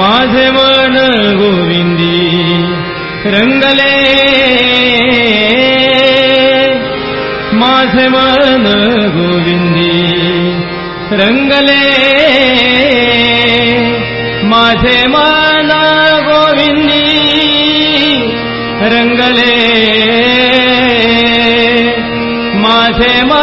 माझे मन गोविंदी रंगले ആകാശമാണ് ഗോവിന്ദി രംഗലേ മാധമാന ഗോവിന്ദി രംഗലേ മാധമാ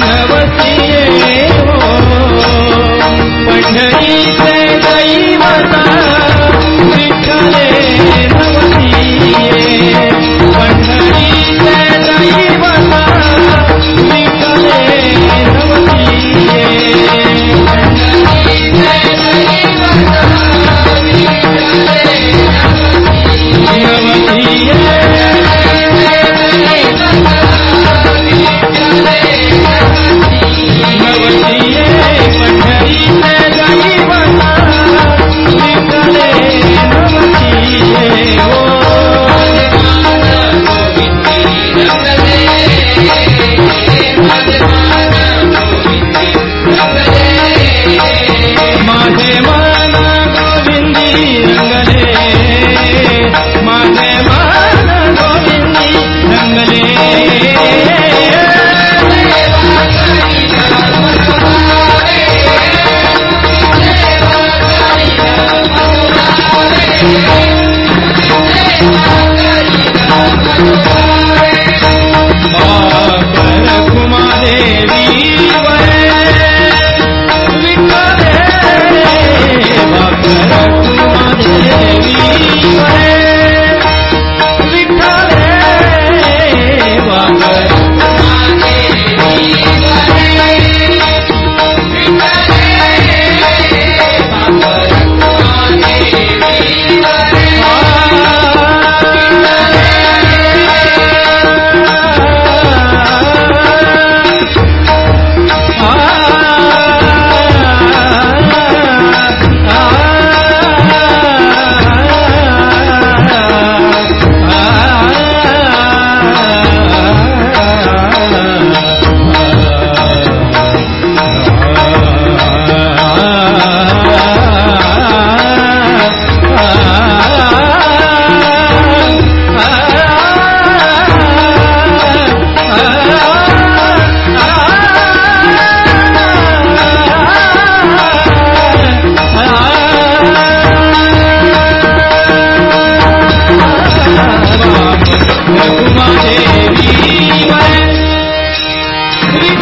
नवसिये हो पंढरीचे दैवता।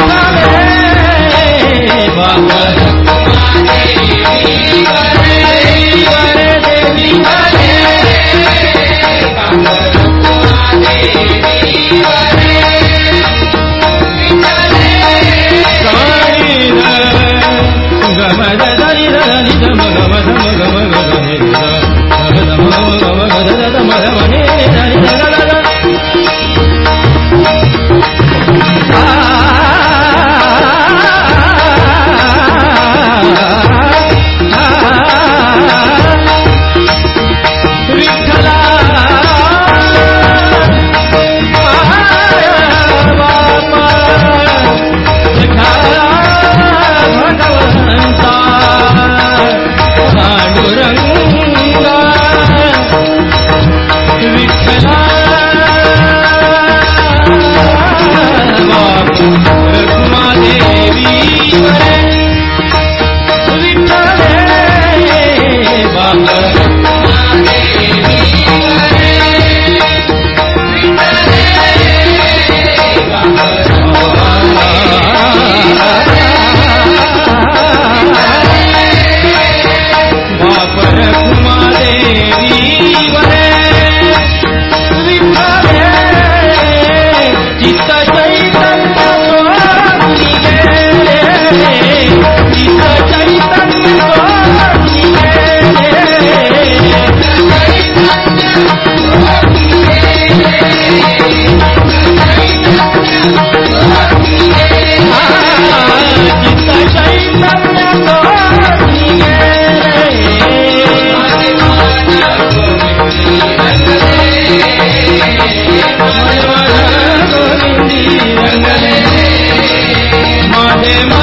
वाले वाले Amen.